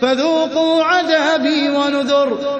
فَذُوقُوا عَذَابِي وَنُذُرِ